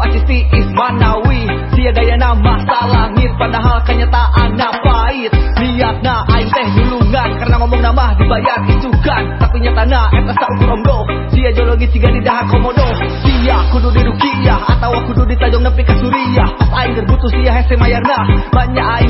selalu acisti Ismanawi. Sia daya nama salangit, Padahal kenyataan na pahit. Niatna aing teh dulungan Karena ngomong nama dibayar itu kan. Tapi nyata na eta saukuromdo Sia jologi tiga di dahak komodo. Sia kudu di Rukiah Atau kudu di tajong nepi ke Pas aing gerbutu sia hese mayarna. Banyak aing